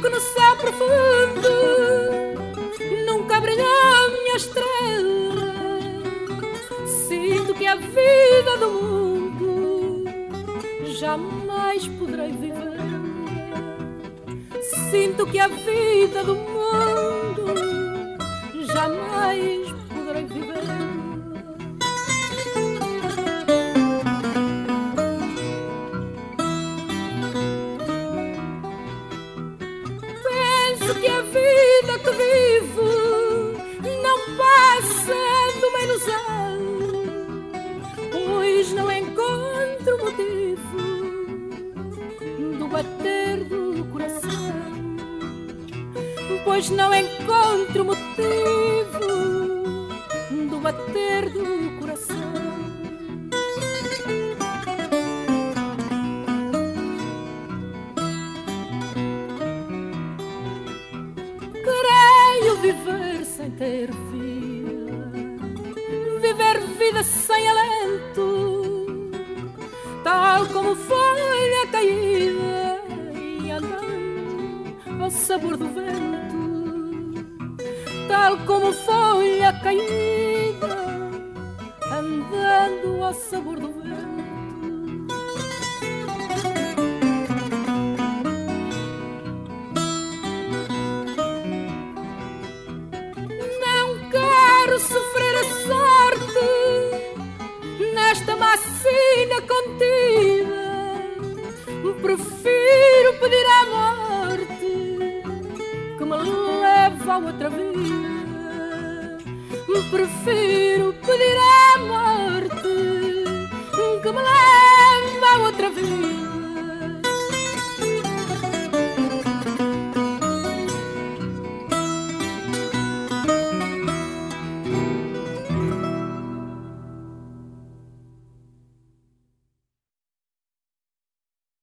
que no céu profundo nunca brilhou minha estrela. Sinto que a vida do mundo jamais poderei viver. Sinto que a vida do mundo jamais poderei viver. Penso que a vida que vivo não passa de uma ilusão, pois não encontro motivo do bater do coração, pois não encontro motivo do bater do coração. Ter vida, viver vida sem alento, tal como folha caída e andando ao sabor do vento, tal como folha caída andando ao sabor do vento. A outra vida. Prefiro